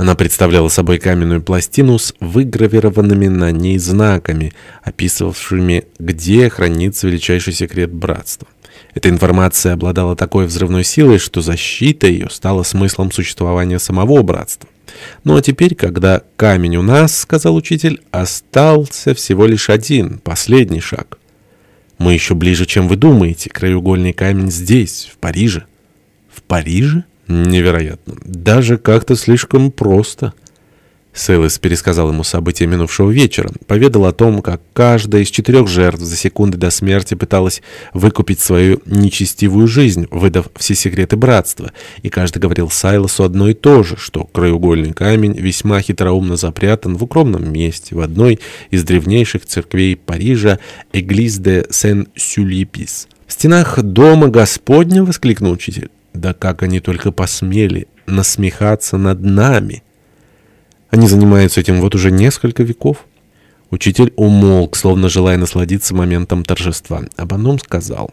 Она представляла собой каменную пластину с выгравированными на ней знаками, описывавшими, где хранится величайший секрет братства. Эта информация обладала такой взрывной силой, что защита ее стала смыслом существования самого братства. «Ну а теперь, когда камень у нас, — сказал учитель, — остался всего лишь один, последний шаг. Мы еще ближе, чем вы думаете. Краеугольный камень здесь, в Париже». «В Париже? Невероятно. Даже как-то слишком просто». Сейлес пересказал ему события минувшего вечера, поведал о том, как каждая из четырех жертв за секунды до смерти пыталась выкупить свою нечестивую жизнь, выдав все секреты братства, и каждый говорил Сайлосу одно и то же, что краеугольный камень весьма хитроумно запрятан в укромном месте в одной из древнейших церквей Парижа Эглис де Сен-Сюлипис. «В стенах дома Господня!» — воскликнул учитель. «Да как они только посмели насмехаться над нами!» Они занимаются этим вот уже несколько веков. Учитель умолк, словно желая насладиться моментом торжества, потом сказал...